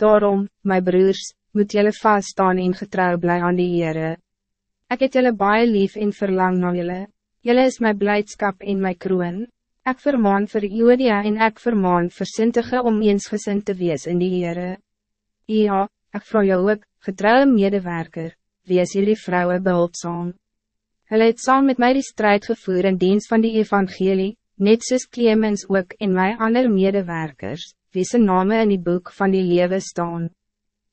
Daarom, my broers, moet jullie vaststaan en getrouw bly aan die Heere. Ek het jullie baie lief en verlang na jullie. Jullie is mijn blijdschap en mijn kroon. Ik vermaan voor Jodia en ik vermaan voor Sintige om eensgezind te wees in die Heere. Ja, ik vraag jou ook, getrouwe medewerker, wees jullie vrouwen behulpzaam. Hulle het saam met mij die strijd gevoerd in dienst van die evangelie, net soos Clemens ook en my ander medewerkers, wie se name in die boek van die lewe staan.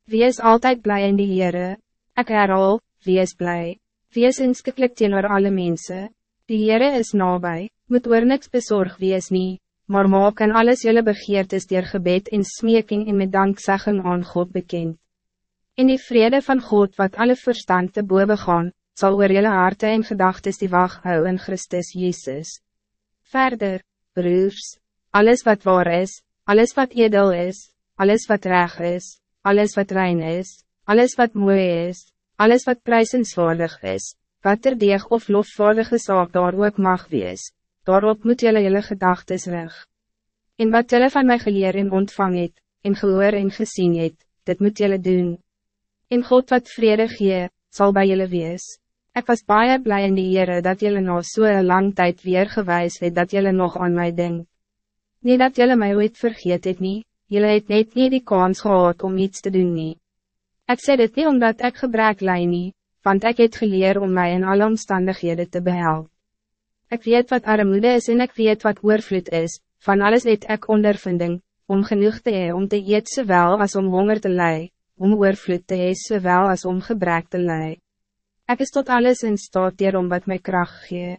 Wie is altijd blij in die Heere? Ek herhaal, wie is blij? Wie is inskiklik teenoor alle mensen? Die Heere is nabij, moet oor niks bezorg wees nie, maar maak en alles jullie begeertes dier gebed en smeking en met dankzeggen aan God bekend. In die vrede van God wat alle verstand te boven gaan, zal oor jullie harte en gedachtes die wacht hou in Christus Jezus. Verder, broers, alles wat waar is, alles wat edel is, alles wat reg is, alles wat rein is, alles wat mooi is, alles wat prijzenswaardig is, wat er deeg of lofvaardige zaak daar ook mag wees, daarop moet jullie jullie gedachtes reg. En wat jullie van mij geleer en ontvang het, en gehoor en gezien het, dit moet jullie doen. En God wat vrede gee, zal bij jullie wees. Ik was baie blij in die Heere dat jullie nog so lang tijd weer gewijs het dat jullie nog aan mij denkt. Niet dat jullie mij ooit vergeet het nie, jullie het net nie die kans gehad om iets te doen nie. Ik zei dit niet omdat ik gebrek lei nie, want ik het geleerd om mij in alle omstandigheden te behelpen. Ik weet wat armoede is en ik weet wat oorvloed is, van alles het ik ondervinding, om genoeg te hee om te eet zowel als om honger te lei, om oorvloed te hee zowel als om gebrek te lei. Ik is tot alles in staat dier om wat my kracht gee.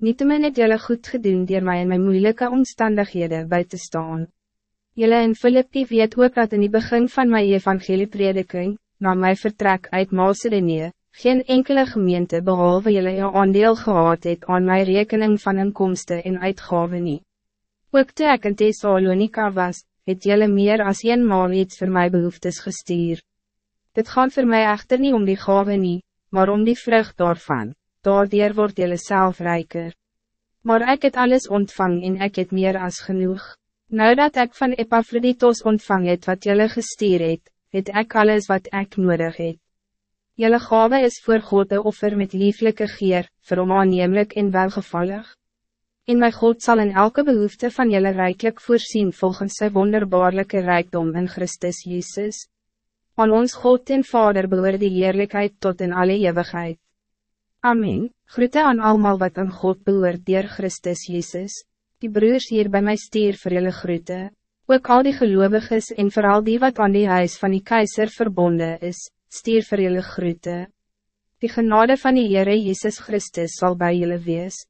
Nietemin het jylle goed gedoen dier my in my moeilike omstandighede bij te staan. Jylle in Filippi weet ook dat in die begin van my evangelieprediking, na my vertrek uit Macedonië, geen enkele gemeente behalve jylle jou aandeel gehad het aan my rekening van inkomsten en uitgave nie. Ook toe ek in Thessalonika was, het jylle meer as eenmaal iets voor my behoeftes gestuur. Dit gaan voor mij echter niet om die gave nie, maar om die vrucht daarvan, daardoor word jylle self rijker. Maar ik het alles ontvang en ik het meer als genoeg. Nou dat ik van Epaphroditos ontvang het wat jylle gestuur het, het ek alles wat ik nodig het. Jylle gave is voor God de offer met lieflijke geer, vir hom aannemelijk en welgevallig. En my God zal in elke behoefte van jylle rijkelijk voorzien volgens sy wonderbaarlijke rijkdom in Christus Jezus. Aan ons God en Vader behoor die heerlijkheid tot in alle eeuwigheid. Amen. Groete aan allemaal wat aan God behoort dier Christus Jezus. Die broers hier bij mij stier vir julle groete. Ook al die geloviges en vooral die wat aan die huis van die keizer verbonden is, stier vir julle groete. Die genade van die Heere Jezus Christus zal bij jullie wees.